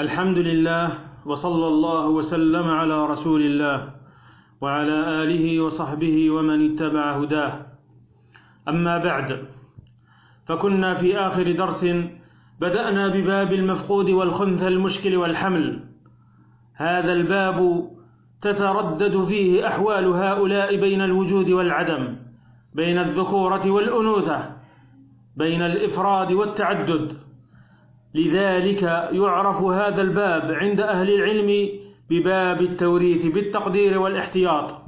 الحمد لله وصلى الله وسلم على رسول الله وعلى آله وصحبه ومن اتبع هداه. أما بعد فكنا في آخر درس بدأنا بباب المفقود والخنث المشكل والحمل. هذا الباب تتردد فيه أحوال هؤلاء بين الوجود والعدم بين الذكورة والأنوثة بين الإفراد والتعدد. لذلك يعرف هذا الباب عند أهل العلم بباب التوريث بالتقدير والاحتياط.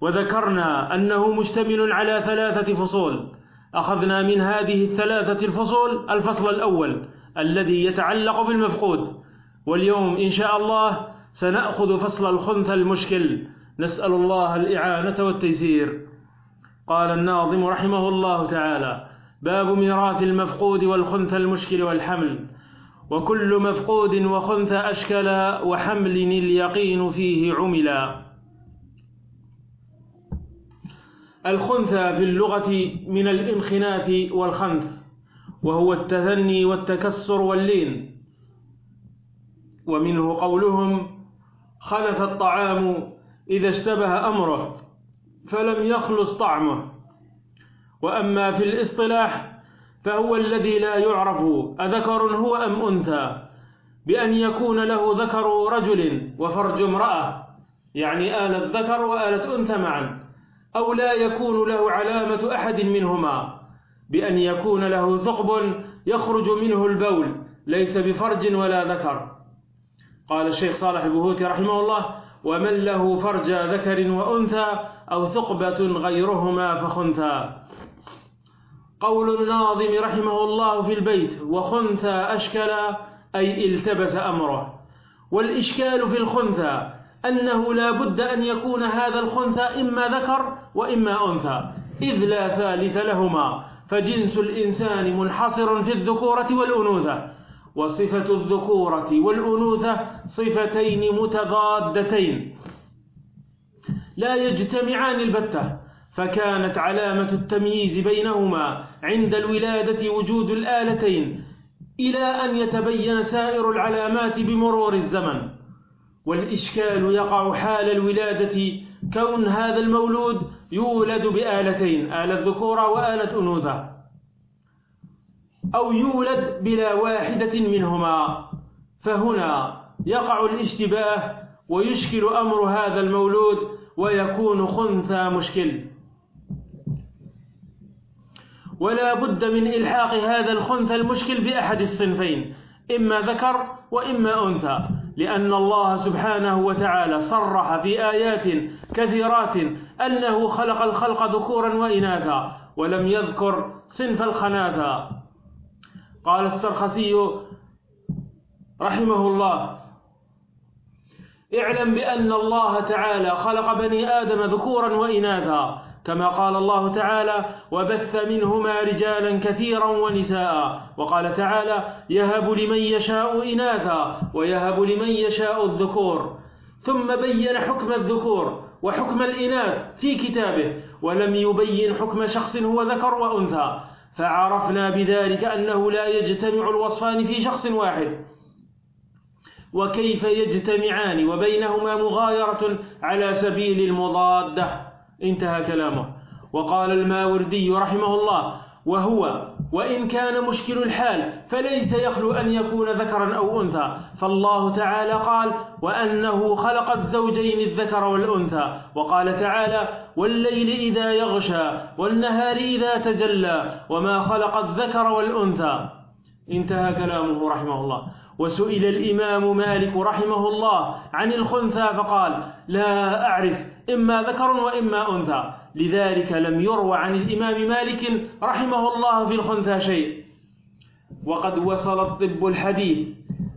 وذكرنا أنه مشتمل على ثلاثة فصول. أخذنا من هذه الثلاثة الفصول الفصل الأول الذي يتعلق بالمفقود. واليوم إن شاء الله سنأخذ فصل الخنث المشكل. نسأل الله الإعانة والتيسير. قال الناظم رحمه الله تعالى باب ميراث المفقود والخنث المشكل والحمل. وكل مفقود وخنث أشكل وحمل اليقين فيه عملا. الخنثى في اللغة من الانخناث والخنث وهو التثني والتكسر واللين. ومنه قولهم خنث الطعام إذا اشتبه أمره فلم يخلص طعمه. وأما في الاصطلاح فهو الذي لا يعرف أذكر هو أم أنثى بأن يكون له ذكر رجل وفرج امرأة يعني آلة ذكر وآلة أنثى معا أو لا يكون له علامة أحد منهما بأن يكون له ثقب يخرج منه البول ليس بفرج ولا ذكر. قال الشيخ صالح البهوتي رحمه الله ومن له فرج ذكر وأنثى أو ثقبة غيرهما فخنثى. قول الناظم رحمه الله في البيت وخنثى أشكل أي التبس أمره. والإشكال في الخنثى أنه لا بد أن يكون هذا الخنثى إما ذكر وإما أنثى إذ لا ثالث لهما فجنس الإنسان منحصر في الذكورة والأنوثة. وصفة الذكورة والأنوثة صفتين متضادتين لا يجتمعان البتة. فكانت علامة التمييز بينهما عند الولادة وجود الآلتين إلى أن يتبين سائر العلامات بمرور الزمن. والإشكال يقع حال الولادة كون هذا المولود يولد بآلتين آلة ذكورة وآلة أنوثة أو يولد بلا واحدة منهما. فهنا يقع الاشتباه ويشكل أمر هذا المولود ويكون خنثى مشكل. ولا بد من إلحاق هذا الخنثى المشكل بأحد الصنفين إما ذكر وإما أنثى لأن الله سبحانه وتعالى صرح في آيات كثيرات أنه خلق الخلق ذكورا وإناثا ولم يذكر صنف الخناثى قال السرخسي رحمه الله اعلم بأن الله تعالى خلق بني آدم ذكورا وإناثا كما قال الله تعالى وبث منهما رجالا كثيرا ونساء وقال تعالى يهب لمن يشاء إناثا ويهب لمن يشاء الذكور ثم بين حكم الذكور وحكم الإناث في كتابه ولم يبين حكم شخص هو ذكر وأنثى. فعرفنا بذلك أنه لا يجتمع الوصفان في شخص واحد. وكيف يجتمعان؟ وبينهما مغايرة على سبيل المضادة. انتهى كلامه. وقال الماوردي رحمه الله وهو وإن كان مشكل الحال فليس يخلو أن يكون ذكرا أو أنثى. فالله تعالى قال وأنه خلق الزوجين الذكر والأنثى. وقال تعالى والليل إذا يغشى والنهار إذا تجلى وما خلق الذكر والأنثى. انتهى كلامه رحمه الله. وسئل الإمام مالك رحمه الله عن الخنثى فقال لا أعرف إما ذكر وإما أنثى. لذلك لم يروى عن الإمام مالك رحمه الله في الخنثى شيء. وقد وصل الطب الحديث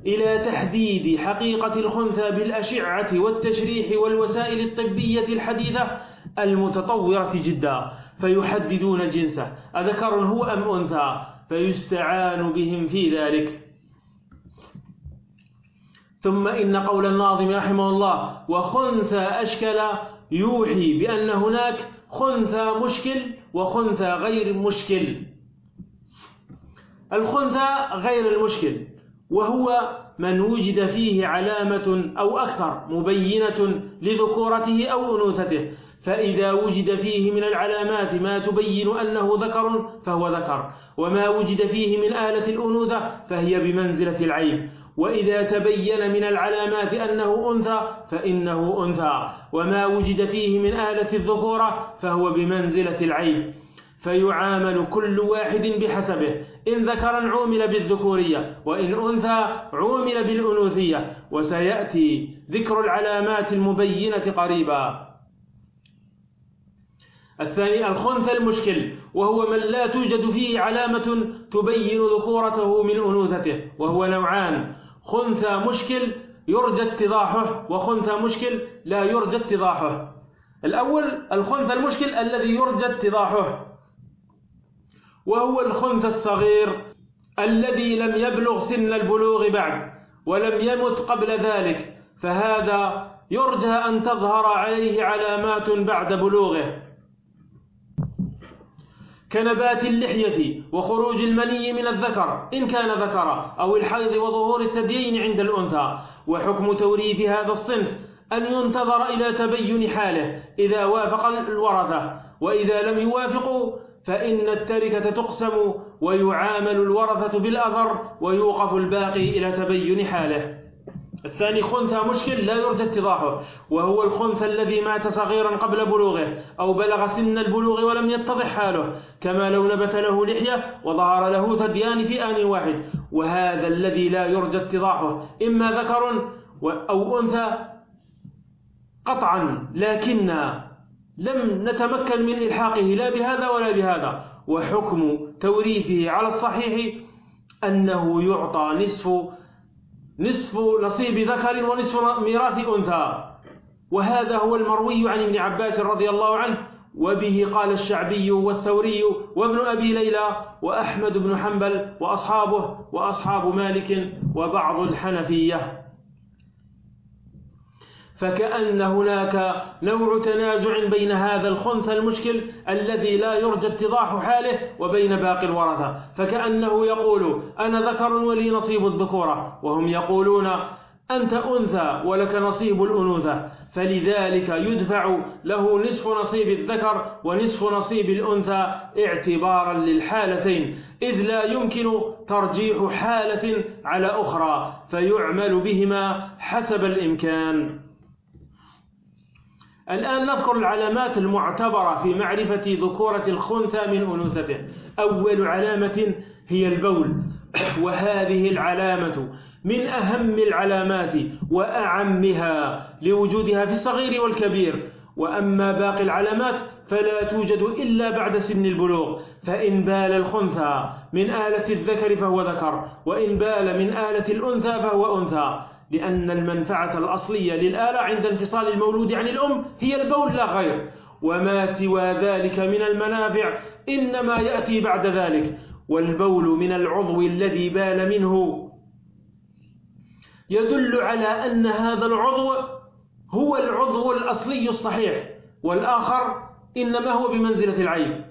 إلى تحديد حقيقة الخنثى بالأشعة والتشريح والوسائل الطبية الحديثة المتطورة جدا فيحددون جنسه أذكر هو أم أنثى فيستعان بهم في ذلك. ثم إن قول الناظم رحمه الله وخنثى أشكل يوحي بأن هناك خنثى مشكل وخنثى غير مشكل. الخنثى غير المشكل وهو من وجد فيه علامة أو أكثر مبينة لذكورته أو أنوثته. فإذا وجد فيه من العلامات ما تبين أنه ذكر فهو ذكر. وما وجد فيه من آلة الأنوثة فهي بمنزلة العيب وإذا تبين من العلامات أنه أنثى فإنه أنثى وما وجد فيه من آلة الذكورة فهو بمنزلة العيب فيعامل كل واحد بحسبه إن ذكرا عومل بالذكورية وإن أنثى عومل بالأنوثية. وسيأتي ذكر العلامات المبينة قريبا. الثاني الخنث المشكل وهو من لا توجد فيه علامة تبين ذكورته من أنوثته وهو نوعان. خنثى مشكل يرجى اتضاحه وخنثى مشكل لا يرجى اتضاحه. الأول الخنثى المشكل الذي يرجى اتضاحه. وهو الخنثى الصغير الذي لم يبلغ سن البلوغ بعد ولم يمت قبل ذلك. فهذا يرجى أن تظهر عليه علامات بعد بلوغه. كنبات اللحية وخروج المني من الذكر إن كان ذكرا أو الحيض وظهور الثديين عند الأنثى. وحكم توريث هذا الصنف أن ينتظر إلى تبين حاله إذا وافق الورثة. وإذا لم يوافقوا فإن التركة تقسم ويعامل الورثة بالأثر ويوقف الباقي إلى تبين حاله. الثاني خنثى مشكل لا يرجى اتضاحه وهو الخنثى الذي مات صغيرا قبل بلوغه أو بلغ سن البلوغ ولم يتضح حاله كما لو نبت له لحية وظهر له ثديان في آن واحد. وهذا الذي لا يرجى اتضاحه إما ذكر أو أنثى قطعا لكن لم نتمكن من إلحاقه لا بهذا ولا بهذا. وحكم توريثه على الصحيح أنه يعطى نصف نصف نصيب ذكر ونصف ميراث أنثى. وهذا هو المروي عن ابن عباس رضي الله عنه وبه قال الشعبي والثوري وابن أبي ليلى وأحمد بن حنبل وأصحابه وأصحاب مالك وبعض الحنفية. فكأن هناك نوع تنازع بين هذا الخنث المشكل الذي لا يرجى اتضاح حاله وبين باقي الورثة. فكأنه يقول أنا ذكر ولي نصيب الذكورة. وهم يقولون أنت أنثى ولك نصيب الأنوثة. فلذلك يدفع له نصف نصيب الذكر ونصف نصيب الأنثى اعتبارا للحالتين. إذ لا يمكن ترجيح حالة على أخرى فيعمل بهما حسب الإمكان. الآن نذكر العلامات المعتبرة في معرفة ذكورة الخنثى من أنوثته. أول علامة هي البول. وهذه العلامة من أهم العلامات وأعمها لوجودها في الصغير والكبير. وأما باقي العلامات فلا توجد إلا بعد سن البلوغ. فإن بال الخنثى من آلة الذكر فهو ذكر وإن بال من آلة الأنثى فهو أنثى. لأن المنفعة الأصلية للآلة عند انفصال المولود عن الأم هي البول لا غير. وما سوى ذلك من المنافع إنما يأتي بعد ذلك. والبول من العضو الذي بال منه. يدل على أن هذا العضو هو العضو الأصلي الصحيح. والآخر إنما هو بمنزلة العيب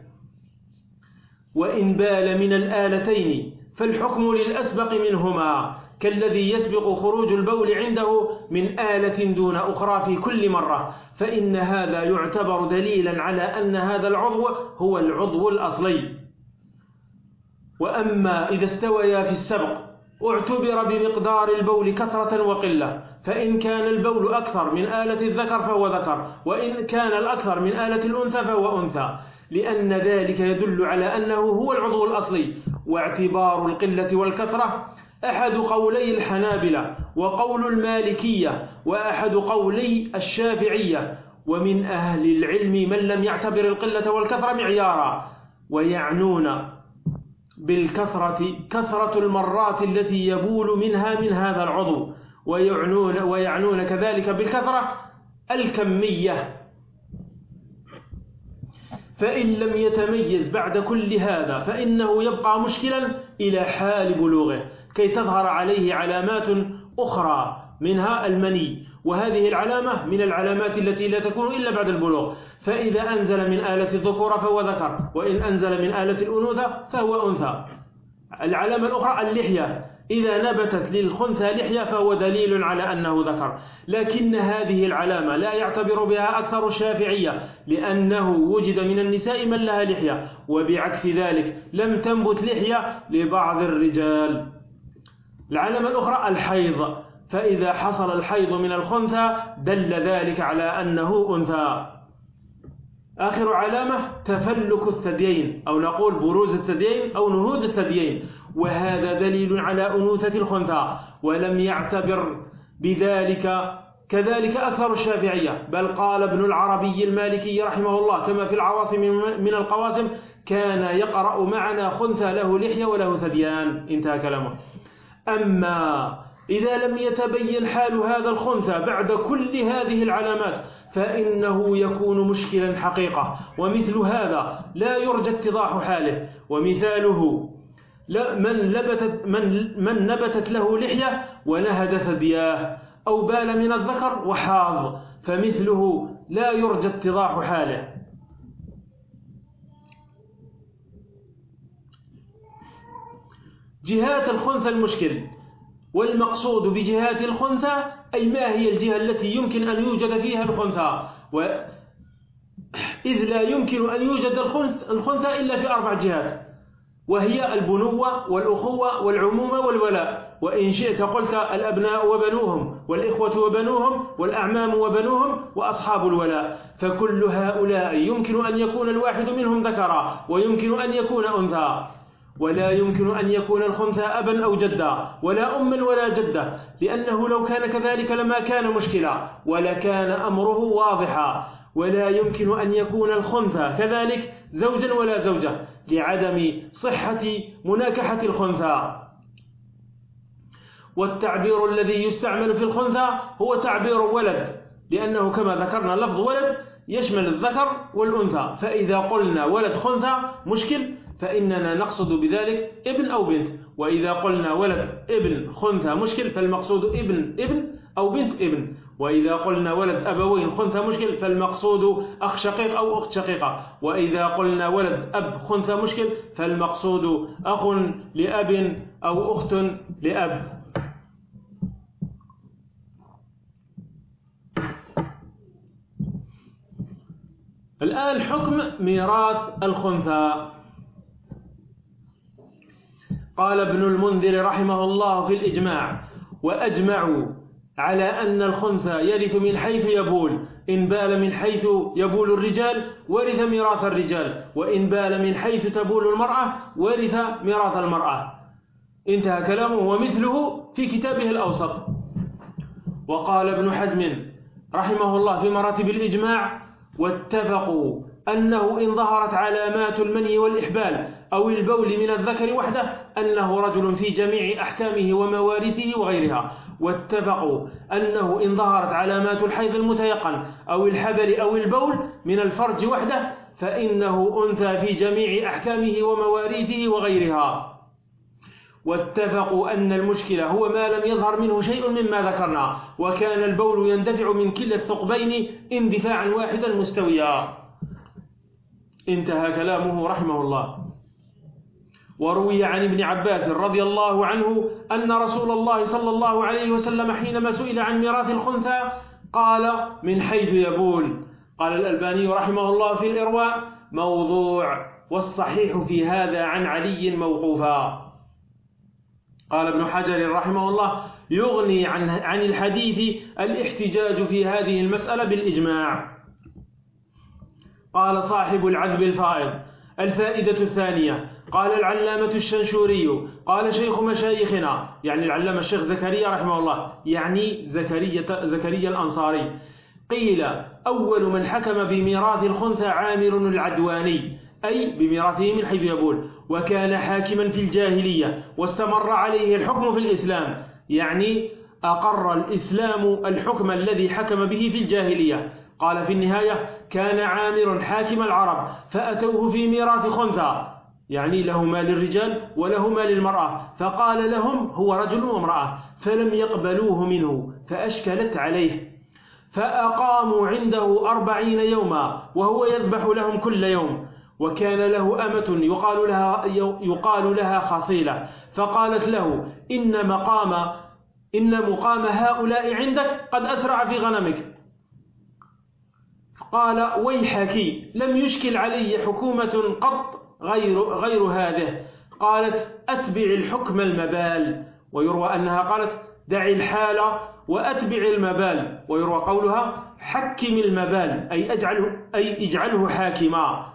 وإن بال من الآلتين فالحكم للأسبق منهما. كالذي يسبق خروج البول عنده من آلة دون أخرى في كل مرة. فإن هذا يعتبر دليلا على أن هذا العضو هو العضو الأصلي. وأما إذا استويا في السبق اعتبر بمقدار البول كثرة وقلة. فإن كان البول أكثر من آلة الذكر فهو ذكر وإن كان الأكثر من آلة الأنثى فهو أنثى. لأن ذلك يدل على أنه هو العضو الأصلي. واعتبار القلة والكثرة أحد قولي الحنابلة وقول المالكية وأحد قولي الشافعية ومن أهل العلم من لم يعتبر القلة والكثرة معيارا ويعنون بالكثرة كثرة المرات التي يبول منها من هذا العضو ويعنون, ويعنون كذلك بالكثرة الكمية. فإن لم يتميز بعد كل هذا فإنه يبقى مشكلا إلى حال بلوغه. كي تظهر عليه علامات أخرى منها المني. وهذه العلامة من العلامات التي لا تكون إلا بعد البلوغ. فإذا أنزل من آلة الذكورة فهو ذكر وإن أنزل من آلة الأنوثة فهو أنثى. العلامة الأخرى اللحية. إذا نبتت للخنثى لحية فهو دليل على أنه ذكر. لكن هذه العلامة لا يعتبر بها أكثر الشافعية لأنه وجد من النساء من لها لحية. وبعكس ذلك لم تنبت لحية لبعض الرجال. العلامة الأخرى الحيض. فإذا حصل الحيض من الخنثى دل ذلك على أنه أنثى. آخر علامة تفلك الثديين أو نقول بروز الثديين أو نهوض الثديين. وهذا دليل على أنوثة الخنثى ولم يعتبر بذلك كذلك أكثر الشافعية. بل قال ابن العربي المالكي رحمه الله كما في العواصم من القواسم كان يقرأ معنا خنثى له لحية وله ثديان. انتهى كلامه. أما إذا لم يتبين حال هذا الخنثى بعد كل هذه العلامات فإنه يكون مشكلا حقيقة. ومثل هذا لا يرجى اتضاح حاله. ومثاله من, لبتت من, من نبتت له لحية ونهد ثدياه أو بال من الذكر وحاض. فمثله لا يرجى اتضاح حاله. جهات الخنثى المشكل والمقصود بجهات الخنثى أي ما هي الجهة التي يمكن أن يوجد فيها الخنثى؟ و إذ لا يمكن أن يوجد الخنثى إلا في أربع جهات وهي البنوة والأخوة والعمومة والولاء. وإن شئت قلت الأبناء وبنوهم والإخوة وبنوهم والأعمام وبنوهم وأصحاب الولاء. فكل هؤلاء يمكن أن يكون الواحد منهم ذكرا ويمكن أن يكون أنثى. ولا يمكن أن يكون الخنثى أبا أو جدا ولا أما ولا جدة لأنه لو كان كذلك لما كان مشكلة ولكان أمره واضحا. ولا يمكن أن يكون الخنثى كذلك زوجا ولا زوجة لعدم صحة مناكحة الخنثى. والتعبير الذي يستعمل في الخنثى هو تعبير ولد لأنه كما ذكرنا لفظ ولد يشمل الذكر والأنثى. فإذا قلنا ولد خنثى مشكل فإننا نقصد بذلك ابن أو بنت. وإذا قلنا ولد ابن خنثى مشكل فالمقصود ابن ابن أو بنت ابن. وإذا قلنا ولد أبوين خنثى مشكل فالمقصود أخ شقيق أو أخت شقيقة. وإذا قلنا ولد أب خنثى مشكل فالمقصود أخ لأب أو أخت لأب. الآن حكم ميراث الخنثى. قال ابن المنذر رحمه الله في الإجماع وأجمعوا على أن الخنثى يرث من حيث يبول إن بال من حيث يبول الرجال ورث ميراث الرجال وإن بال من حيث تبول المرأة ورث ميراث المرأة. انتهى كلامه ومثله في كتابه الأوسط. وقال ابن حزم رحمه الله في مراتب الإجماع واتفقوا أنه إن ظهرت علامات المني والإحبال أو البول من الذكر وحده أنه رجل في جميع أحكامه وموارثه وغيرها. واتفقوا أنه إن ظهرت علامات الحيض المتيقن أو الحبل أو البول من الفرج وحده فإنه أنثى في جميع أحكامه ومواريثه وغيرها. واتفقوا أن المشكلة هو ما لم يظهر منه شيء مما ذكرنا وكان البول يندفع من كلا الثقبين اندفاعا واحدا مستويا. انتهى كلامه رحمه الله. وروي عن ابن عباس رضي الله عنه أن رسول الله صلى الله عليه وسلم حينما سئل عن ميراث الخنثى قال من حيث يبول قال الألباني رحمه الله في الإرواء موضوع والصحيح في هذا عن علي موقوفا. قال ابن حجر رحمه الله يغني عن, عن الحديث الاحتجاج في هذه المسألة بالإجماع. قال صاحب العذب الفائض. الفائدة الثانية قال العلامة الشنشوري قال شيخ مشايخنا يعني العلامة الشيخ زكريا رحمه الله يعني زكريا, زكريا الأنصاري. قيل أول من حكم بميراث الخنثى عامر العدواني أي بميراثه من حيث يقول وكان حاكما في الجاهلية واستمر عليه الحكم في الإسلام يعني أقر الإسلام الحكم الذي حكم به في الجاهلية. قال في النهاية كان عامر حاكم العرب فأتوه في ميراث خنثى. يعني له مال الرجال وله مال المرأة. فقال لهم هو رجل وامرأة فلم يقبلوه منه فأشكلت عليه. فأقاموا عنده أربعين يوما وهو يذبح لهم كل يوم. وكان له أمة يقال لها, يقال لها خصيلة. فقالت له إن مقام إن مقام هؤلاء عندك قد أسرع في غنمك. قال ويحك لم يشكل علي حكومة قط غير, غير هذه. قالت أتبع الحكم المبال. ويروى أنها قالت دع الحال وأتبع المبال. ويروى قولها حكم المبال أي, أجعله, أي اجعله حاكما.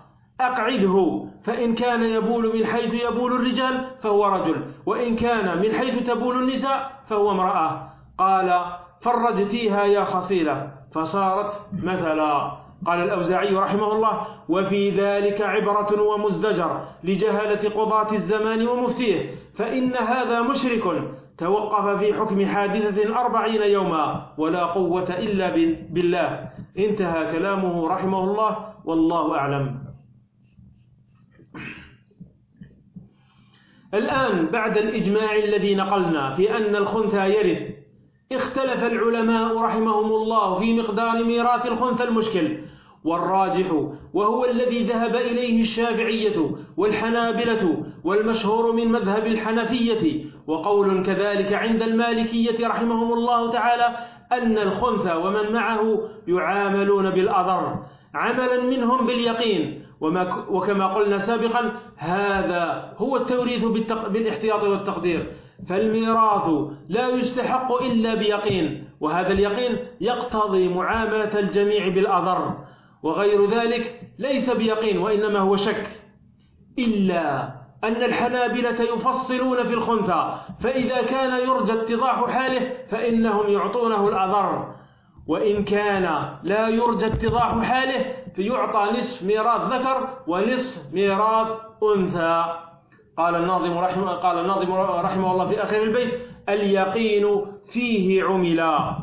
أقعده فإن كان يبول من حيث يبول الرجال فهو رجل وإن كان من حيث تبول النساء فهو امرأة. قال فرجتيها يا خصيلة. فصارت مثلا. قال الأوزاعي رحمه الله وفي ذلك عبرة ومزدجر لجهالة قضاة الزمان ومفتيه فإن هذا مشرك توقف في حكم حادثة أربعين يوما ولا قوة إلا بالله. انتهى كلامه رحمه الله والله أعلم. الآن بعد الإجماع الذي نقلنا في أن الخنثى يرث اختلف العلماء رحمهم الله في مقدار ميراث الخنثى المشكل والراجح وهو الذي ذهب إليه الشافعية والحنابلة والمشهور من مذهب الحنفية وقول كذلك عند المالكية رحمهم الله تعالى أن الخنثى ومن معه يعاملون بالأضر عملا منهم باليقين وما وكما قلنا سابقا هذا هو التوريث بالاحتياط والتقدير فالميراث لا يستحق إلا بيقين وهذا اليقين يقتضي معاملة الجميع بالأضر. وغير ذلك ليس بيقين وإنما هو شك إلا أن الحنابلة يفصلون في الخنثى فإذا كان يرجى اتضاح حاله فإنهم يعطونه الأضر وإن كان لا يرجى اتضاح حاله فيعطى نصف ميراث ذكر ونصف ميراث أنثى. قال الناظم رحمه, قال الناظم رحمه الله في آخر البيت اليقين فيه عملا.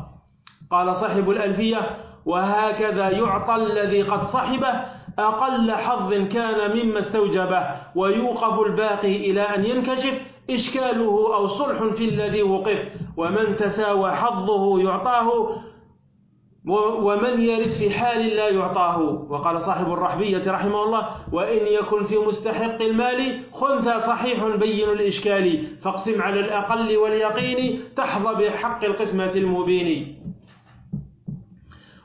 قال صاحب الألفية وهكذا يعطى الذي قد صحبه أقل حظ كان مما استوجبه ويوقف الباقي إلى أن ينكشف إشكاله أو صلح في الذي وقف. ومن تساوى حظه يعطاه ومن يرث في حال لا يعطاه. وقال صاحب الرحبية رحمه الله وإن يكن في مستحق المال خنثى صحيح بين الإشكال. فاقسم على الأقل واليقين تحظى بحق القسمة المبين.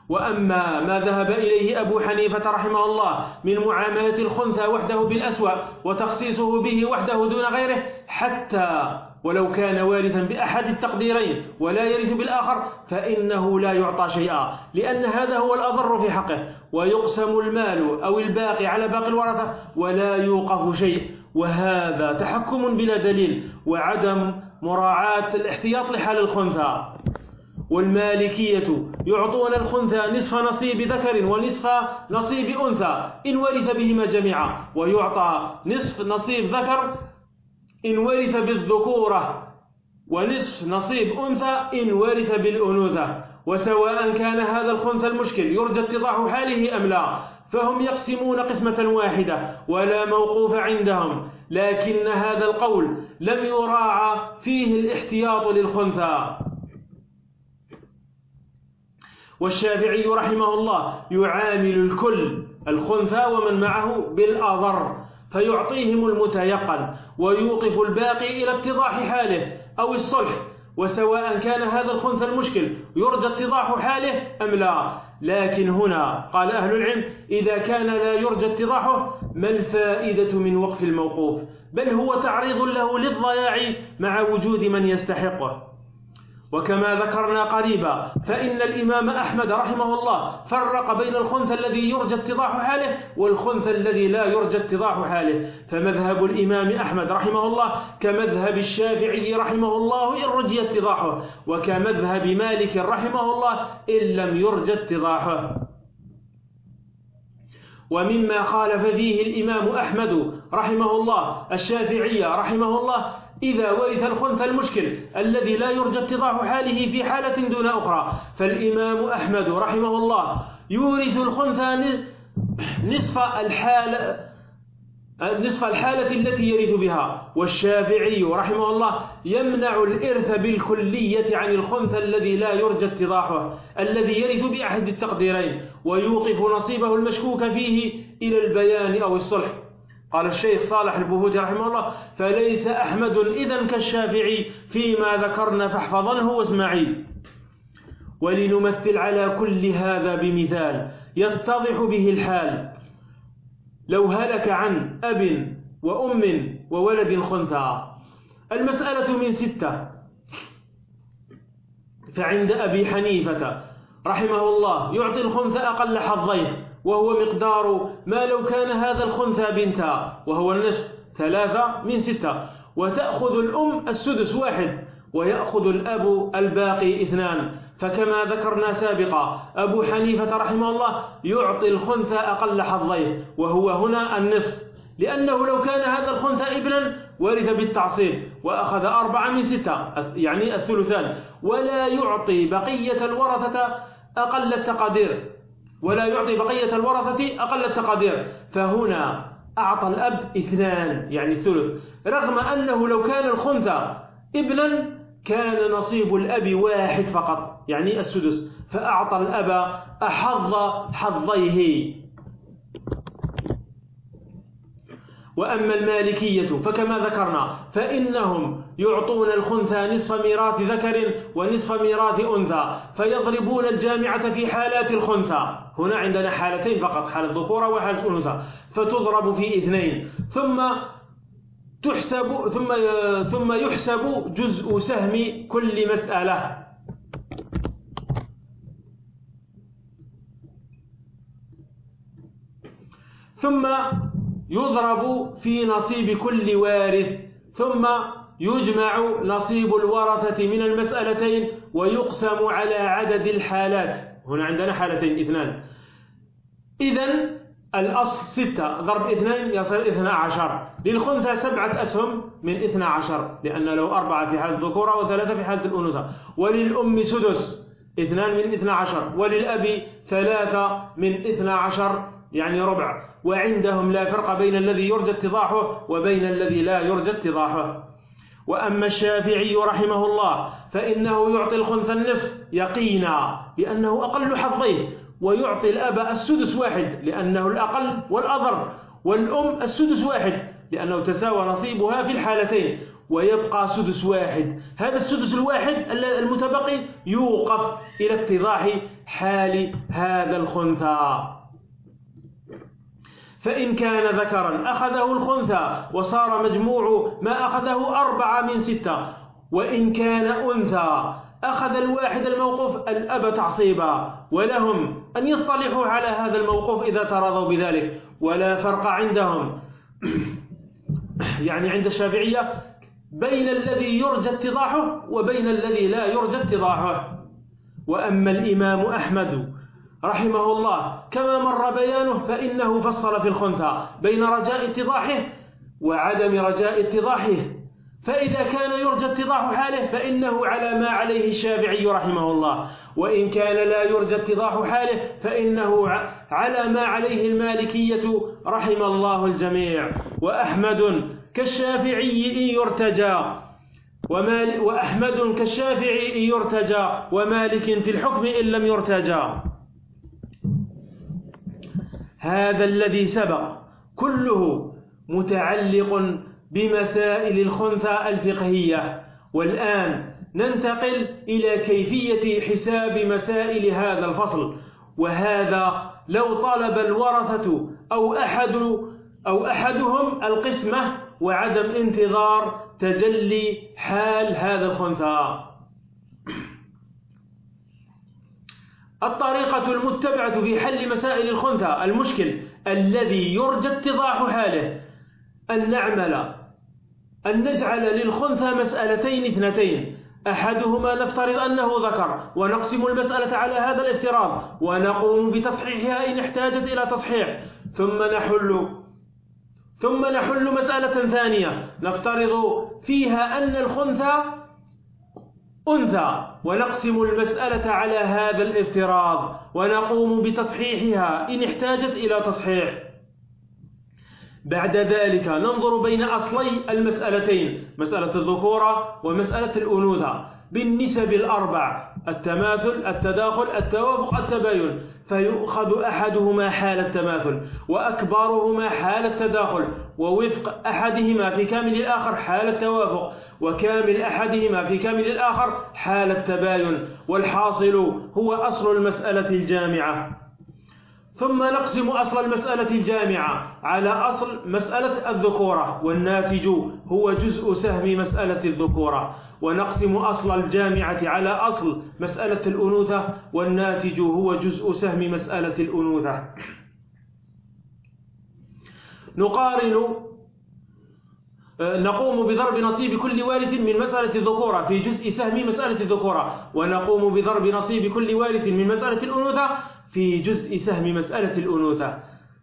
وأما ما ذهب إليه أبو حنيفة رحمه الله من معاملة الخنثى وحده بالأسوأ وتخصيصه به وحده دون غيره حتى ولو كان وارثا بأحد التقديرين ولا يرث بالآخر فإنه لا يعطى شيئا لأن هذا هو الأضر في حقه ويقسم المال أو الباقي على باقي الورثة ولا يوقف شيء وهذا تحكم بلا دليل وعدم مراعاة الاحتياط لحال الخنثى. والمالكية يعطون الخنثى نصف نصيب ذكر ونصف نصيب أنثى إن ورث بهما جميعا ويعطى نصف نصيب ذكر إن ورث بالذكورة ونصف نصيب أنثى إن ورث بالأنوثة. وسواء كان هذا الخنثى المشكل يرجى اتضاح حاله أم لا فهم يقسمون قسمة واحدة ولا موقوف عندهم لكن هذا القول لم يراعى فيه الاحتياط للخنثى. والشافعي رحمه الله يعامل الكل الخنثى ومن معه بالأضر فيعطيهم المتيقن ويوقف الباقي إلى اتضاح حاله أو الصلح وسواء كان هذا الخنثى المشكل يرجى اتضاح حاله أم لا. لكن هنا قال أهل العلم إذا كان لا يرجى اتضاحه ما الفائدة من وقف الموقوف؟ بل هو تعريض له للضياع مع وجود من يستحقه. وكما ذكرنا قريبا فإن الإمام أحمد رحمه الله فرق بين الخنث الذي يرجى اتضاح حاله والخنث الذي لا يرجى اتضاح حاله. فمذهب الإمام أحمد رحمه الله كمذهب الشافعي رحمه الله إن رجي اتضاحه وكمذهب مالك رحمه الله إن لم يرجى اتضاحه. ومما خالف فيه الإمام أحمد رحمه الله الشافعي رحمه الله إذا ورث الخنث المشكل الذي لا يرجى اتضاح حاله في حالة دون أخرى. فالإمام أحمد رحمه الله يورث الخنثى نصف الحالة نصف الحالة التي يرث بها. والشافعي رحمه الله يمنع الإرث بالكلية عن الخنث الذي لا يرجى اتضاحه الذي يرث بأحد التقديرين ويوقف نصيبه المشكوك فيه إلى البيان أو الصلح. قال الشيخ صالح البهوتي رحمه الله فليس أحمد إذا كالشافعي فيما ذكرنا فاحفظنه واسمعي. ولنمثل على كل هذا بمثال يتضح به الحال. لو هلك عن أب وأم وولد خنثى. المسألة من ستة. فعند أبي حنيفة رحمه الله يعطي الخنثى أقل حظيه. وهو مقدار ما لو كان هذا الخنثى بنتا وهو النصف ثلاثة من ستة. وتأخذ الأم السدس واحد ويأخذ الأب الباقي اثنان. فكما ذكرنا سابقا أبو حنيفة رحمه الله يعطي الخنثى أقل حظيه وهو هنا النصف. لأنه لو كان هذا الخنثى ابنا ورث بالتعصيب وأخذ أربعة من ستة يعني الثلثان. ولا يعطي بقية الورثة أقل التقادير. ولا يعطي بقية الورثة أقل التقادير فهنا أعطى الأب اثنان يعني الثلث رغم أنه لو كان الخنثى ابنا كان نصيب الأب واحد فقط يعني السدس. فأعطى الأب أحظ حظيه. وأما المالكية فكما ذكرنا فإنهم يعطون الخنثى نصف ميراث ذكر ونصف ميراث أنثى فيضربون الجامعة في حالات الخنثى. هنا عندنا حالتين فقط حالة ذكورة وحالة أنثى فتضرب في اثنين ثم تحسب ثم ثم يحسب جزء سهم كل مسألة. ثم يضرب في نصيب كل وارث ثم يجمع نصيب الورثة من المسألتين ويقسم على عدد الحالات. هنا عندنا حالتين اثنان. إذا الأصل ستة ضرب اثنين يصل اثنى عشر. للخنثى سبعة أسهم من اثنى عشر لأن له أربعة في حالة الذكورة وثلاثة في حالة الأنوثة وللأم سدس اثنان من اثنى عشر. وللأب ثلاثة من اثنى عشر يعني ربع. وعندهم لا فرق بين الذي يرجى اتضاحه وبين الذي لا يرجى اتضاحه. وأما الشافعي رحمه الله فإنه يعطي الخنثى النصف يقينا بأنه أقل حظيه ويعطي الأب السدس واحد لأنه الأقل والأضر والأم السدس واحد لأنه تساوى نصيبها في الحالتين ويبقى سدس واحد. هذا السدس الواحد المتبقي يوقف إلى اتضاح حال هذا الخنثى. فإن كان ذكرا أخذه الخنثى وصار مجموع ما أخذه أربعة من ستة. وإن كان أنثى أخذ الواحد الموقف الأب تعصيبا. ولهم أن يصطلحوا على هذا الموقف إذا تراضوا بذلك. ولا فرق عندهم. يعني عند الشافعية بين الذي يرجى اتضاحه وبين الذي لا يرجى اتضاحه. وأما الإمام أحمد رحمه الله كما مر بيانه فإنه فصل في الخنثى بين رجاء اتضاحه وعدم رجاء اتضاحه. فإذا كان يرجى اتضاح حاله فإنه على ما عليه الشافعي رحمه الله وإن كان لا يرجى اتضاح حاله فإنه على ما عليه المالكية رحم الله الجميع. وأحمد كالشافعي إن يرتجى. وأحمد كالشافعي إن يرتجى. ومالك في الحكم إن لم يرتجى. هذا الذي سبق. كله متعلق بمسائل الخنثى الفقهية. والآن ننتقل إلى كيفية حساب مسائل هذا الفصل. وهذا لو طلب الورثة أو أحد أو أحدهم القسمة وعدم انتظار تجلي حال هذا الخنثى. الطريقة المتبعة في حل مسائل الخنثى. المشكل الذي يرجى اتضاح حاله. أن نعمل أن نجعل للخنثى مسألتين اثنتين. أحدهما نفترض أنه ذكر ونقسم المسألة على هذا الافتراض ونقوم بتصحيحها إن احتاجت إلى تصحيح. ثم نحل ثم نحل مسألة ثانية. نفترض فيها أن الخنثى أنثى ونقسم المسألة على هذا الافتراض ونقوم بتصحيحها إن احتاجت إلى تصحيح. بعد ذلك ننظر بين أصلي المسألتين مسألة الذكورة ومسألة الأنوثة. بالنسب الأربع التماثل التداخل التوافق التباين. فيؤخذ أحدهما حال التماثل وأكبرهما حال التداخل ووفق أحدهما في كامل الآخر حال التوافق. وكامل أحدهما في كامل الآخر حال التباين والحاصل هو أصل المسألة الجامعة. ثم نقسم أصل المسألة الجامعة على أصل مسألة الذكورة والناتج هو جزء سهم مسألة الذكورة. ونقسم أصل الجامعة على أصل مسألة الأنوثة والناتج هو جزء سهم مسألة الأنوثة. نقارن نقوم بضرب نصيب كل وارث من مسألة الذكورة في جزء سهم مسألة الذكورة ونقوم بضرب نصيب كل وارث من مسألة الأنوثة في جزء سهم مسألة الأنوثة.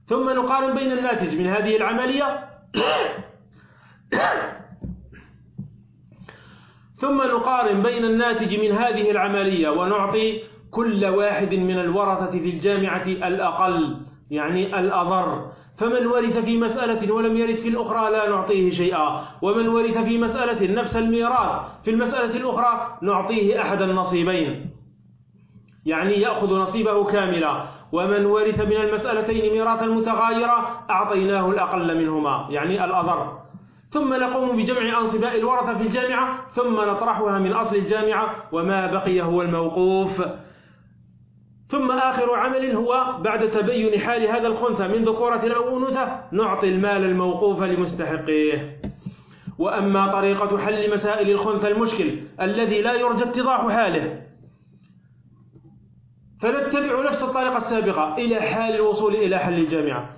ثم نقارن بين الناتج من هذه العملية. ثم نقارن بين الناتج من هذه العملية ونعطي كل واحد من الورثة في الجامعة الأقل يعني الأضر. فمن ورث في مسألة ولم يرث في الأخرى لا نعطيه شيئا. ومن ورث في مسألة نفس الميراث في المسألة الأخرى نعطيه أحد النصيبين. يعني يأخذ نصيبه كاملا. ومن ورث من المسألتين ميراثا متغايرة أعطيناه الأقل منهما. يعني الأضر. ثم نقوم بجمع أنصباء الورثة في الجامعة ثم نطرحها من أصل الجامعة وما بقي هو الموقوف. ثم آخر عمل هو بعد تبين حال هذا الخنثى من ذكورة أو أنوثة نعطي المال الموقوف لمستحقيه. وأما طريقة حل مسائل الخنثى المشكل الذي لا يرجى اتضاح حاله. فنتبع نفس الطريقة السابقة إلى حال الوصول إلى حل الجامعة.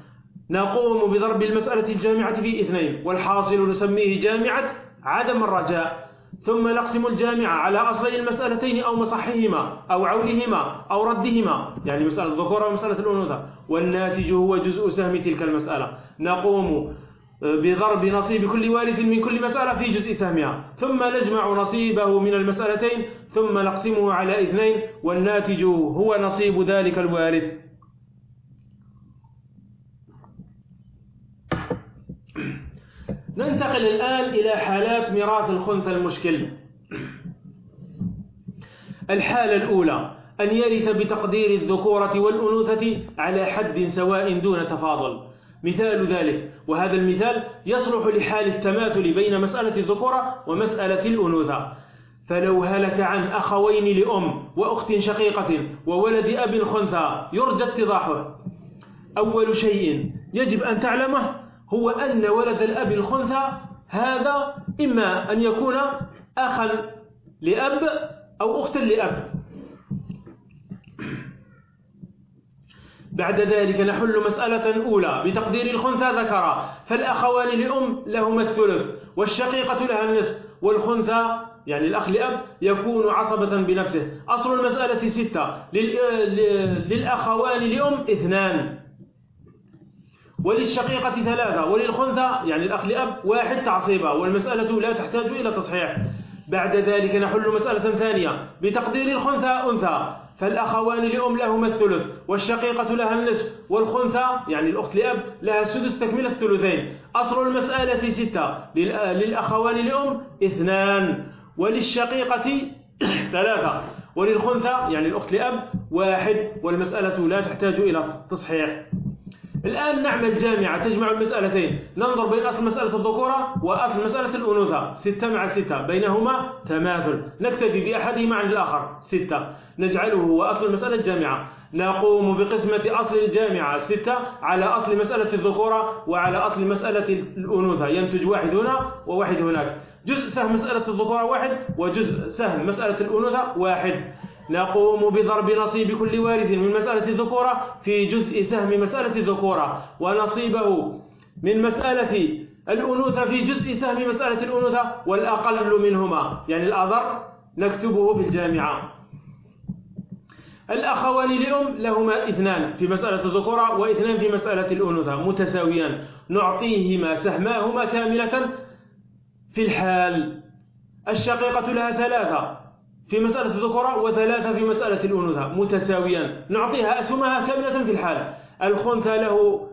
نقوم بضرب المسألة الجامعة في اثنين والحاصل نسميه جامعة عدم الرجاء. ثم نقسم الجامعة على أصلي المسألتين أو مصحهما أو عولهما أو ردهما. يعني مسألة الذكورة ومسألة الأنوثة. والناتج هو جزء سهم تلك المسألة. نقوم بضرب نصيب كل وارث من كل مسألة في جزء سهمها. ثم نجمع نصيبه من المسألتين. ثم نقسمه على اثنين. والناتج هو نصيب ذلك الوارث. ننتقل الآن إلى حالات ميراث الخنثى المشكل. الحالة الأولى أن يرث بتقدير الذكورة والأنوثة على حد سواء دون تفاضل. مثال ذلك وهذا المثال يصلح لحال التماثل بين مسألة الذكورة ومسألة الأنوثة. فلو هلك عن أخوين لأم وأخت شقيقة وولد أب خنثى يرجى اتضاحه. أول شيء يجب أن تعلمه هو أن ولد الأب الخنثى هذا إما أن يكون أخا لأب أو أختا لأب. بعد ذلك نحل مسألة أولى بتقدير الخنثى ذكرا فالأخوان لأم لهما الثلث والشقيقة لها النصف والخنثى يعني الأخ لأب يكون عصبة بنفسه. أصل المسألة ستة للأخوان لأم اثنان. وللشقيقة ثلاثة وللخنثى يعني الأخ لأب واحد تعصيبة والمسألة لا تحتاج إلى تصحيح. بعد ذلك نحل مسألة ثانية بتقدير الخنثى أنثى. فالأخوان لأم لهما الثلث والشقيقة لها النصف والخنثى يعني الأخت لأب لها سدس تكمل الثلثين. أصل المسألة ستة للأخوان لأم اثنان وللشقيقة ثلاثة وللخنثى يعني الأخت لأب واحد والمسألة لا تحتاج إلى تصحيح. الآن نعمل جامعة تجمع المسألتين. ننظر بين أصل مسألة الذكورة وأصل مسألة الأنوثة. ستة مع ستة. بينهما تماثل. نكتفي بأحدهما عن الآخر. ستة. نجعله هو أصل المسألة الجامعة. نقوم بقسمة أصل الجامعة. ستة على أصل مسألة الذكورة وعلى أصل مسألة الأنوثة. ينتج واحد هنا وواحد هناك. جزء سهم مسألة الذكورة واحد وجزء سهم مسألة الأنوثة واحد. نقوم بضرب نصيب كل وارث من مسألة الذكورة في جزء سهم مسألة الذكورة ونصيبه من مسألة الأنوثة في جزء سهم مسألة الأنوثة والأقل منهما. يعني الأضر نكتبه في الجامعة. الأخوان لأم لهما اثنان في مسألة الذكورة واثنان في مسألة الأنوثة متساويان. نعطيهما سهماهما كاملة في الحال. الشقيقة لها ثلاثة في مسألة الذكورة وثلاثة في مسألة الأنوثة متساويان. نعطيها أسهمها كاملة في الحال. الخنثى له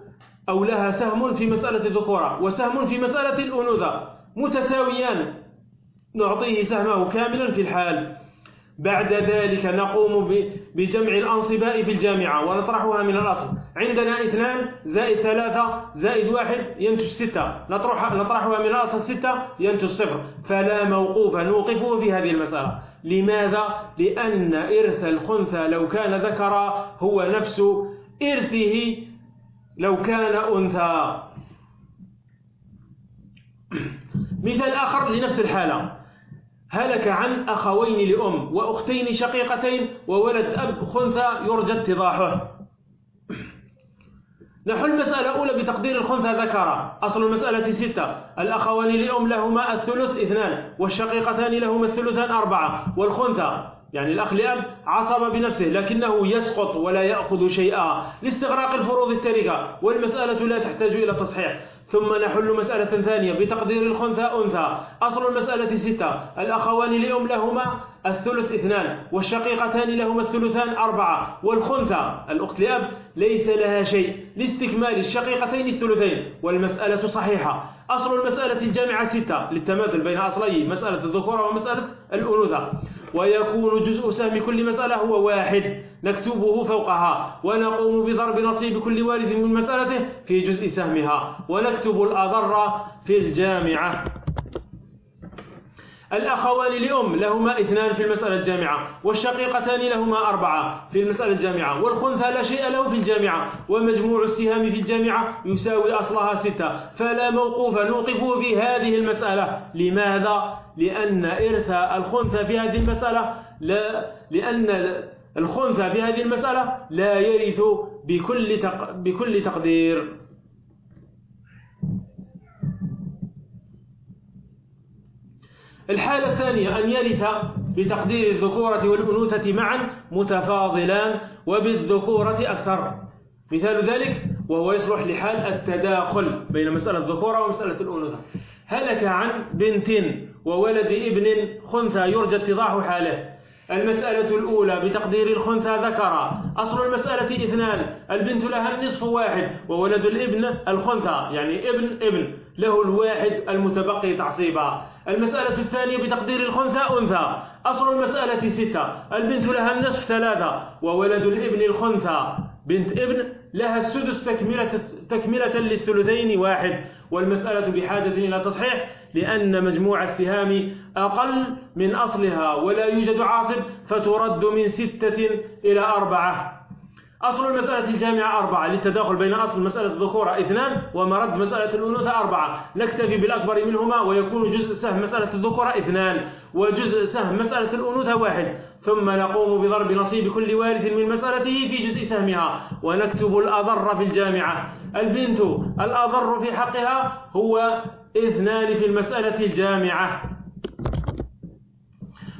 أو لها سهم في مسألة الذكورة وسهم في مسألة الأنوثة. متساويان. نعطيه سهمه كاملا في الحال. بعد ذلك نقوم بجمع الأنصباء في الجامعة ونطرحها من الأصل. عندنا اثنان زائد ثلاثة زائد واحد ينتج ستة. نطرح نطرحها من الأصل ستة ينتج صفر. فلا موقوف نوقفه في هذه المسألة. لماذا؟ لأن إرث الخنثى لو كان ذكرا هو نفس إرثه لو كان أنثى. مثال آخر لنفس الحالة. هلك عن أخوين لأم وأختين شقيقتين وولد أب خنثى يرجى اتضاحه. نحل المسألة الأولى بتقدير الخنثى ذكر. أصل المسألة ستة. الأخوان لأم لهما الثلث اثنان والشقيقتان لهما الثلثان أربعة. والخنثى يعني الأخ لأب عصب بنفسه لكنه يسقط ولا يأخذ شيئا. لاستغراق الفروض التركة والمسألة لا تحتاج إلى تصحيح. ثم نحل مسألة ثانية بتقدير الخنثى أنثى. أصل المسألة ستة. الأخوان لأم لهما الثلث اثنان والشقيقتان لهما الثلثان أربعة. والخنثى الأخت لأب ليس لها شيء. لاستكمال الشقيقتين الثلثين. والمسألة صحيحة. أصل المسألة الجامعة ستة للتماثل بين أصلي مسألة الذكورة ومسألة الأنوثة. ويكون جزء سهم كل مسألة هو واحد نكتبه فوقها ونقوم بضرب نصيب كل وارث من مسألته في جزء سهمها ونكتب الأضر في الجامعة. الأخوان لأم لهما اثنان في المسألة الجامعة والشقيقتان لهما أربعة في المسألة الجامعة والخنثى لا شيء له في الجامعة ومجموع السهام في الجامعة يساوي أصلها ستة فلا موقوف نوقفه في هذه المسألة لماذا؟ لأن إرث الخنثى في هذه المسألة لا لأن الخنثى في هذه المسألة لا يرث بكل بكل تقدير الحالة الثانية أن يرث بتقدير الذكورة والأنوثة معا متفاضلان وبالذكورة أكثر. مثال ذلك وهو يصلح لحال التداخل بين مسألة الذكورة ومسألة الأنوثة. هلك عن بنت وولد ابن خنثى يرجى اتضاح حاله. المسألة الأولى بتقدير الخنثى ذكر. أصل المسألة اثنان البنت لها النصف واحد وولد الابن الخنثى يعني ابن ابن. له الواحد المتبقي تعصيبا. المسألة الثانية بتقدير الخنثى أنثى. أصل المسألة ستة. البنت لها النصف ثلاثة وولد الابن الخنثى. بنت ابن لها السدس تكملة, تكملة للثلثين واحد. والمسألة بحاجة إلى تصحيح لأن مجموع السهام أقل من أصلها ولا يوجد عاصب فترد من ستة إلى أربعة. أصل المسألة الجامعة أربعة للتداخل بين أصل مسألة الذكورة اثنان ومرد مسألة الأنوثة أربعة. نكتفي بالأكبر منهما ويكون جزء سهم مسألة الذكورة اثنان وجزء سهم مسألة الأنوثة واحد. ثم نقوم بضرب نصيب كل وارث من مسألته في جزء سهمها. ونكتب الأضر في الجامعة. البنت الأضر في حقها هو اثنان في المسألة الجامعة.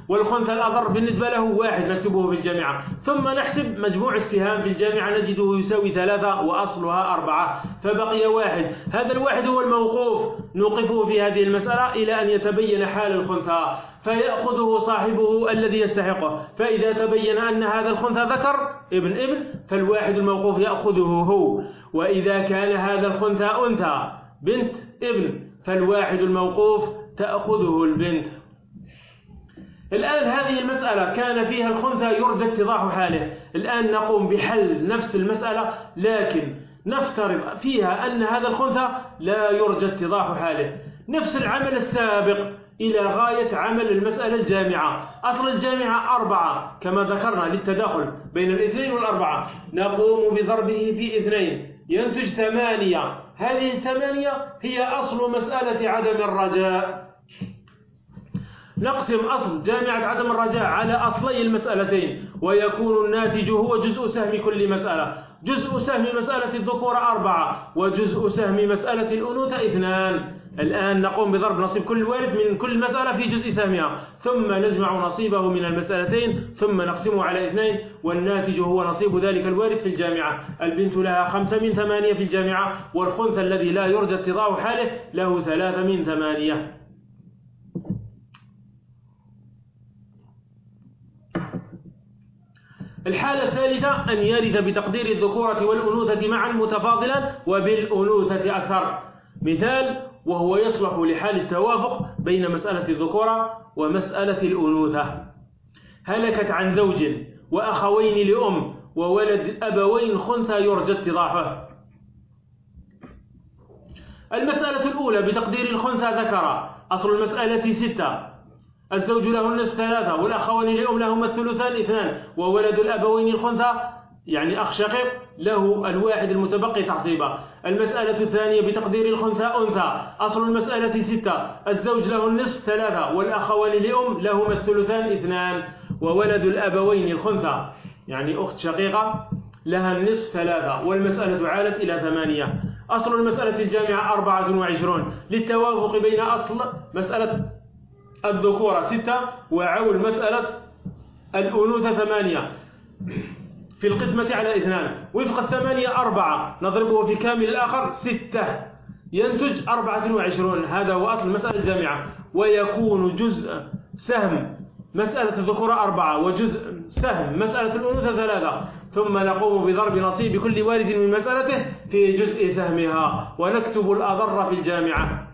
والخنثى الأضر بالنسبة له واحد نكتبه في الجامعة. ثم نحسب مجموع السهام في الجامعة نجده يساوي ثلاثة وأصلها أربعة فبقي واحد. هذا الواحد هو الموقوف. نوقفه في هذه المسألة إلى أن يتبين حال الخنثى فيأخذه صاحبه الذي يستحقه. فإذا تبين أن هذا الخنثى ذكر ابن ابن فالواحد الموقوف يأخذه هو. وإذا كان هذا الخنثى أنثى بنت ابن فالواحد الموقوف تأخذه البنت. الآن هذه المسألة كان فيها الخنثى يرجى اتضاح حاله. الآن نقوم بحل نفس المسألة لكن نفترض فيها أن هذا الخنثى لا يرجى اتضاح حاله. نفس العمل السابق إلى غاية عمل المسألة الجامعة. أصل الجامعة أربعة كما ذكرنا للتداخل بين الاثنين والأربعة. نقوم بضربه في اثنين. ينتج ثمانية. هذه الثمانية هي أصل مسألة عدم الرجاء. نقسم أصل جامعة عدم الرجاء على أصلي المسألتين ويكون الناتج هو جزء سهم كل مسألة. جزء سهم مسألة الذكور أربعة وجزء سهم مسألة الأنوثة اثنان. الآن نقوم بضرب نصيب كل وارث من كل مسألة في جزء سهمها. ثم نجمع نصيبه من المسألتين ثم نقسمه على اثنين والناتج هو نصيب ذلك الوارث في الجامعة. البنت لها خمسة من ثمانية في الجامعة والخنثى الذي لا يرجى اتضاع حاله له ثلاثة من ثمانية. الحالة الثالثة أن يرث بتقدير الذكورة والأنوثة معا متفاضلا وبالأنوثة أكثر. مثال وهو يصلح لحال التوافق بين مسألة الذكورة ومسألة الأنوثة. هلكت عن زوج وأخوين لأم وولد أبوين خنثى يرجى اتضاحه. المسألة الأولى بتقدير الخنثى ذكر. أصل المسألة ستة. الزوج له النصف ثلاثة والأخوان لأم لهما الثلثان اثنان وولد الأبوين الخنثى يعني أخ شقيق له الواحد المتبقي تعصيبا المسألة الثانية بتقدير الخنثى أنثى. أصل المسألة ستة. الزوج له النصف ثلاثة والأخوان لأم لهما الثلثان اثنان وولد الأبوين الخنثى. يعني أخت شقيقة لها النصف ثلاثة والمسألة عالت إلى ثمانية. أصل المسألة الجامعة أربعة وعشرون. للتوافق بين أصل مسألة الذكورة ستة وعول مسألة الأنوثة ثمانية. في القسمة على اثنان. وفق الثمانية أربعة. نضربه في كامل الآخر ستة. ينتج أربعة وعشرون. هذا هو أصل مسألة الجامعة. ويكون جزء سهم. مسألة الذكورة أربعة وجزء سهم. مسألة الأنوثة ثلاثة. ثم نقوم بضرب نصيب كل والد من مسألته في جزء سهمها. ونكتب الأضر في الجامعة.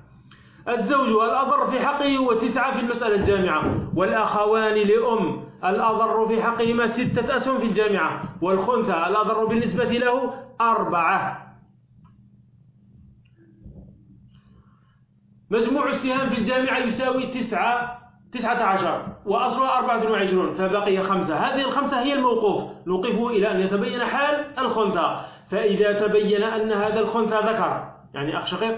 الزوج الأضر في حقه هو تسعة في المسألة الجامعة والأخوان لأم الأضر في حقهما ستة أسهم في الجامعة والخنثى الأضر بالنسبة له أربعة. مجموع السهام في الجامعة يساوي تسعة تسعة عشر وأصلها أربعة وعشرون فبقي خمسة. هذه الخمسة هي الموقوف. نوقفه إلى أن يتبين حال الخنثى. فإذا تبين أن هذا الخنثى ذكر يعني أخ شقيق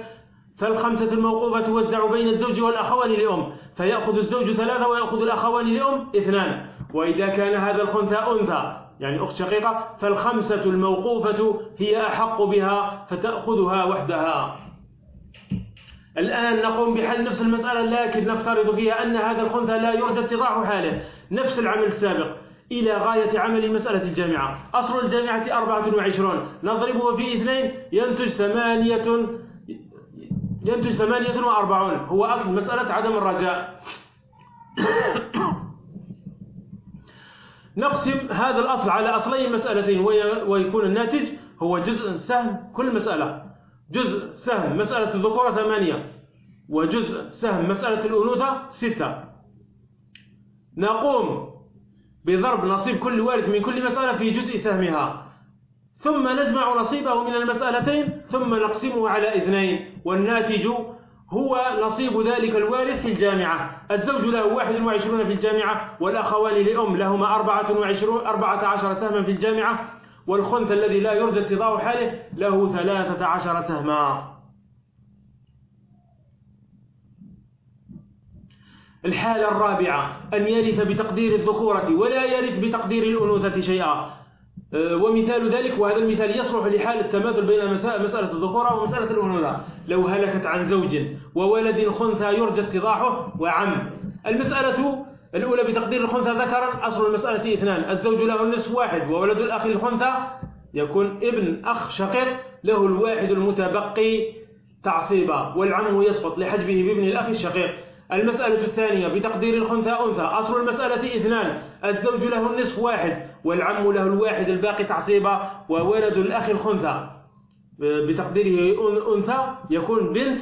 فالخمسة الموقوفة توزع بين الزوج والأخوان لأم فيأخذ الزوج ثلاثة ويأخذ الأخوان لأم اثنان. وإذا كان هذا الخنثى أنثى يعني أخت شقيقة فالخمسة الموقوفة هي أحق بها فتأخذها وحدها. الآن نقوم بحل نفس المسألة لكن نفترض فيها أن هذا الخنثى لا يرجى اتضاح حاله. نفس العمل السابق إلى غاية عمل مسألة الجامعة. أصل الجامعة أربعة وعشرون. نضربه في اثنين ينتج ثمانية ينتج ثمانية وأربعون. هو أصل مسألة عدم الرجاء. نقسم هذا الأصل على أصلين مسألتين ويكون الناتج هو جزء سهم كل مسألة. جزء سهم مسألة الذكورة ثمانية وجزء سهم مسألة الأنوثة ستة. نقوم بضرب نصيب كل وارث من كل مسألة في جزء سهمها. ثم نجمع نصيبه من المسألتين ثم نقسمه على اثنين. والناتج هو نصيب ذلك الوارث في الجامعة. الزوج له 21 في الجامعة والأخوان لأم لهما 24 14 سهما في الجامعة والخنث الذي لا يرجى اتضاع حاله له 13 سهما. الحالة الرابعة أن يرث بتقدير الذكورة ولا يرث بتقدير الأنوثة شيئا. ومثال ذلك وهذا المثال يصلح لحال التماثل بين مسألة الذكورة ومسألة الأنوثة لو هلكت عن زوج وولد خنثى يرجى اتضاحه وعم. المسألة الأولى بتقدير الخنثى ذكرا أصل المسألة اثنان. الزوج له النصف واحد وولد الأخ الخنثى يكون ابن أخ شقيق له الواحد المتبقي تعصيبا والعم يسقط لحجبه بابن الأخ الشقيق. المسألة الثانية بتقدير الخنثى أنثى. أصل المسألة اثنان. الزوج له النصف واحد والعم له الواحد الباقي تعصيبا وولد الأخ الخنثى. بتقديره أنثى يكون بنت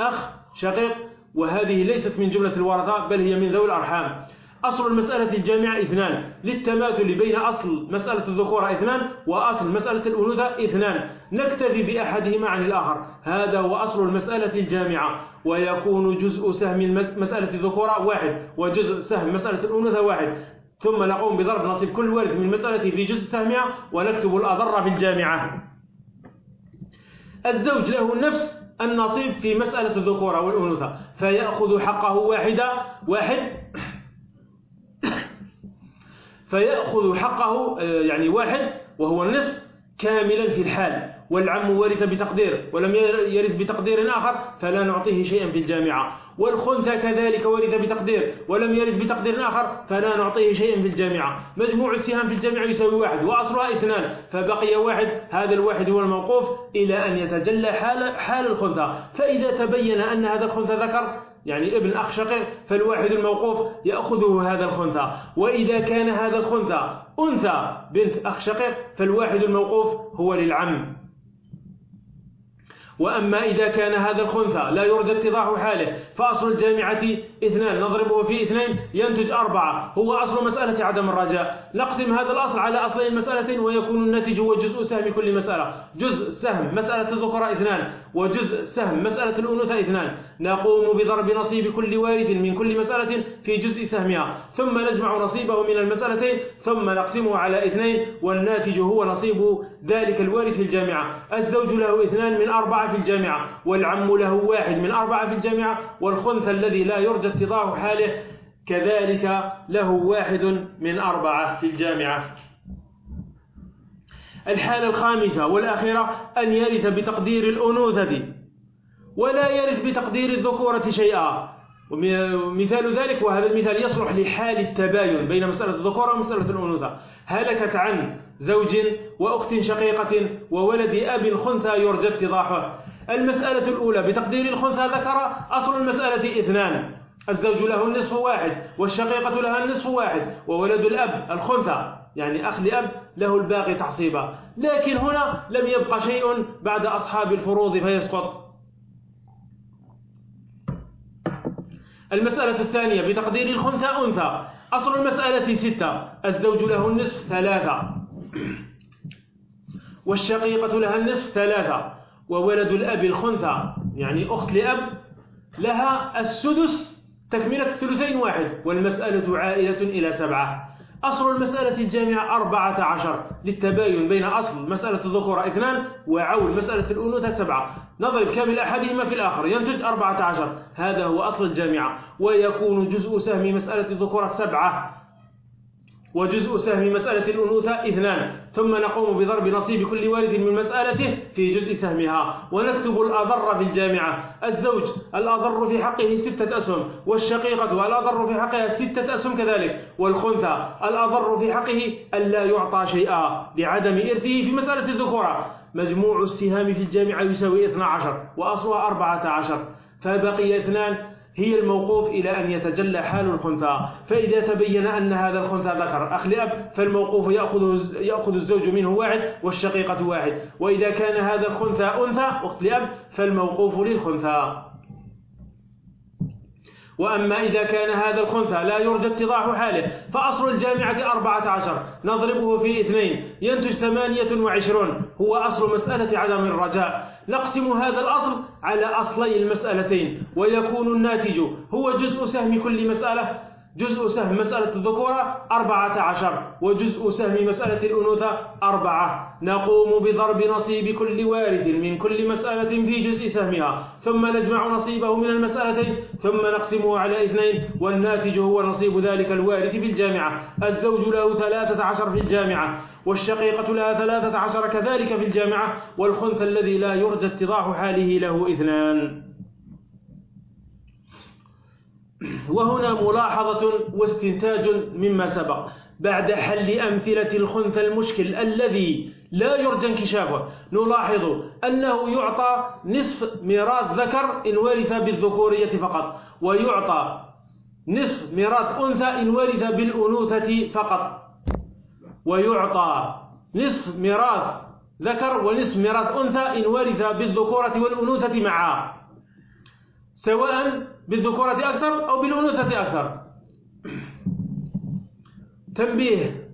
أخ شقيق. وهذه ليست من جملة الورثة بل هي من ذوي الأرحام. أصل المسألة الجامعة إثنان. للتماثل بين أصل مسألة الذكورة إثنان وأصل مسألة الأنوثة إثنان. نكتفي بأحدهما عن الآخر. هذا هو أصل المسألة الجامعة. ويكون جزء سهم مسألة الذكورة واحد وجزء سهم مسألة الأنوثة واحد. ثم نقوم بضرب نصيب كل وارث من مسألة في جزء سهمها ونكتب الأضر في الجامعة. الزوج له نفس النصيب في مسألة الذكورة والأنوثة. فيأخذ حقه واحدة واحد فيأخذ حقه آه، يعني واحد وهو النصف كاملا في الحال. والعم ورث بتقدير ولم يرث بتقدير آخر فلا نعطيه شيئا في الجامعة. والخنثى كذلك ورث بتقدير ولم يرث بتقدير آخر فلا نعطيه شيئا في الجامعة. مجموع السهام في الجامعة يساوي واحد وأصلها اثنان. فبقي واحد هذا الواحد هو الموقوف إلى أن يتجلى حال, حال الخنثى. فإذا تبين أن هذا الخنثى ذكر يعني ابن أخ شقيق فالواحد الموقوف يأخذه هذا الخنثى. وإذا كان هذا الخنثى أنثى بنت أخ شقيق فالواحد الموقوف هو للعم. وأما إذا كان هذا الخنثى لا يرجى اتضاح حاله فأصل الجامعة اثنان نضربه في اثنين ينتج أربعة هو أصل مسألة عدم الرجاء. نقسم هذا الأصل على أصلين مسألتين ويكون الناتج هو جزء سهم كل مسألة. جزء سهم مسألة الذكر اثنان وجزء سهم مسألة الأنوثة اثنان. نقوم بضرب نصيب كل وارث من كل مسألة في جزء سهمها. ثم نجمع نصيبه من المسألتين ثم نقسمه على اثنين والناتج هو نصيب ذلك الوارث في الجامعة. الزوج له اثنان من أربعة في الجامعة والعم له واحد من أربعة في الجامعة والخنثى الذي لا يرجى اتضاح حاله كذلك له واحد من أربعة في الجامعة. الحالة الخامسة والأخيرة أن يرث بتقدير الأنوثة. ولا يرث بتقدير الذكورة شيئا. ومثال ذلك وهذا المثال يصلح لحال التباين بين مسألة الذكورة ومسألة الأنوثة. هلكت عن زوج وأخت شقيقة وولد أب خنثى يرجى اتضاحه. المسألة الأولى بتقدير الخنثى ذكر أصل المسألة اثنان. الزوج له النصف واحد والشقيقة لها النصف واحد وولد الأب الخنثى يعني أخ لأب له الباقي تعصيبا. لكن هنا لم يبقى شيء بعد أصحاب الفروض فيسقط المسألة الثانية بتقدير الخنثى أنثى. أصل المسألة ستة. الزوج له النصف ثلاثة والشقيقة لها النصف ثلاثة. وولد الأب الخنثى يعني أخت لأب لها السدس تكملة الثلثين واحد والمسألة عائلة إلى سبعة. أصل المسألة الجامعة أربعة عشر للتباين بين أصل مسألة الذكورة اثنان وعول مسألة الأنوثة سبعة. نضرب كامل أحدهما في الآخر ينتج أربعة عشر. هذا هو أصل الجامعة ويكون جزء سهم مسألة الذكورة سبعة وجزء سهم مسألة الأنوثة اثنان. ثم نقوم بضرب نصيب كل وارث من مسألته في جزء سهمها. ونكتب الأضر في الجامعة. الزوج الأضر في حقه ستة أسهم. والشقيقة الأضر في حقها ستة أسهم كذلك. والخنثى الأضر في حقه ألا يعطى شيئا لعدم إرثه في مسألة الذكورة. مجموع السهام في الجامعة يساوي 12 وأصلها 14 فبقي اثنان هي الموقوف إلى أن يتجلى حال الخنثى. فإذا تبين أن هذا الخنثى ذكر أخ لأب فالموقوف يأخذ, يأخذ الزوج منه واحد والشقيقة واحد. وإذا كان هذا الخنثى أنثى أخت لأب فالموقوف للخنثى. وأما إذا كان هذا الخنثى لا يرجى اتضاح حاله فأصل الجامعة أربعة عشر. نضربه في اثنين. ينتج ثمانية وعشرون. هو أصل مسألة عدم الرجاء. نقسم هذا الأصل على أصلي المسألتين ويكون الناتج هو جزء سهم كل مسألة جزء سهم مسألة الذكورة أربعة عشر وجزء سهم مسألة الأنوثة أربعة. نقوم بضرب نصيب كل وارث من كل مسألة في جزء سهمها ثم نجمع نصيبه من المسألتين ثم نقسمه على اثنين والناتج هو نصيب ذلك الوارث في الجامعة. الزوج له ثلاثة عشر في الجامعة والشقيقة لها ثلاثة عشر كذلك في الجامعة والخنث الذي لا يرجى اتضاح حاله له إثنان. وهنا ملاحظة واستنتاج مما سبق. بعد حل أمثلة الخنث المشكل الذي لا يرجى انكشافه نلاحظ أنه يعطى نصف ميراث ذكر إن ورث بالذكورية فقط ويعطى نصف ميراث أنثى إن ورث بالأنوثة فقط ويعطى نصف ميراث ذكر ونصف ميراث أنثى إن ورث بالذكورة والأنوثة معا سواء بالذكورة أكثر أو بالأنوثة أكثر. تنبيه.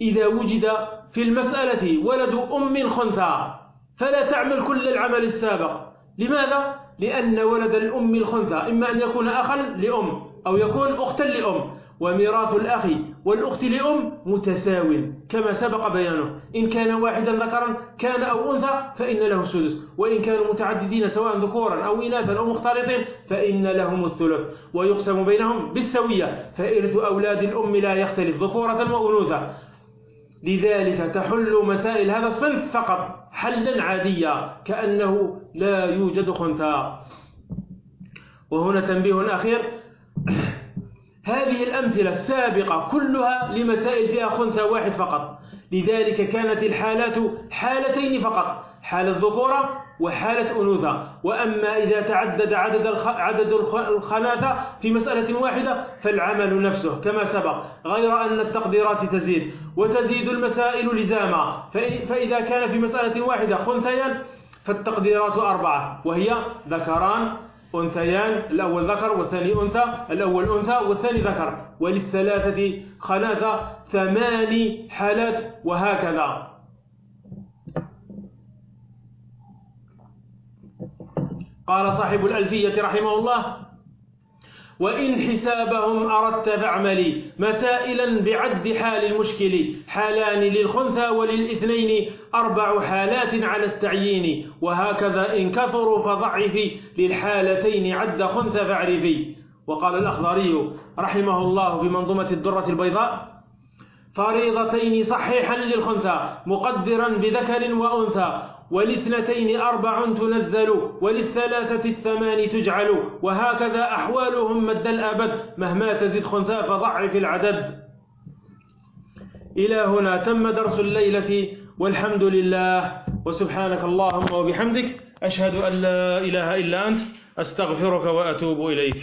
إذا وجد في المسألة ولد أم خنثى فلا تعمل كل العمل السابق. لماذا؟ لأن ولد الأم الخنثى إما أن يكون أخا لأم أو يكون أختا لأم. وميراث الأخ والأخت لأم متساو كما سبق بيانه. إن كان واحدا ذكرا كان أو أنثى فإن له السدس وإن كانوا متعددين سواء ذكورا أو إناثا أو مختلطين فإن لهم الثلث. ويقسم بينهم بالسوية فإرث أولاد الأم لا يختلف ذكورة وأنوثة. لذلك تحل مسائل هذا الصنف فقط حلا عاديا كأنه لا يوجد خنثى. وهنا تنبيه أخير هذه الأمثلة السابقة كلها لمسائل فيها خنثى واحد فقط. لذلك كانت الحالات حالتين فقط حال الذكورة وحالة أنوثة وأما إذا تعدد عدد عدد الخناثة في مسألة واحدة فالعمل نفسه كما سبق. غير أن التقديرات تزيد وتزيد المسائل لزاما. فإذا كان في مسألة واحدة خنثيان فالتقديرات أربعة وهي ذكران أنثيان الأول ذكر والثاني أنثى الأول أنثى والثاني ذكر. وللثلاثة خلاثة ثماني حالات وهكذا. قال صاحب الألفية رحمه الله وإن حسابهم أردت فاعملي. مسائلا بعد حال المشكل. حالان للخنثى وللإثنين. أربع حالات على التعيين. وهكذا إن كثروا فضعفي. للحالتين عد خنثى فاعرفي. وقال الأخضري رحمه الله في منظومة الدرة البيضاء فريضتين صحيحا للخنثى مقدرا بذكر وأنثى وللاثنتين أربع تنزل وللثلاثة الثمان تجعل وهكذا أحوالهم مد الأبد مهما تزد خنثى فضعف العدد. إلى هنا تم درس الليلة والحمد لله. وسبحانك اللهم وبحمدك أشهد أن لا إله إلا أنت أستغفرك وأتوب إليك.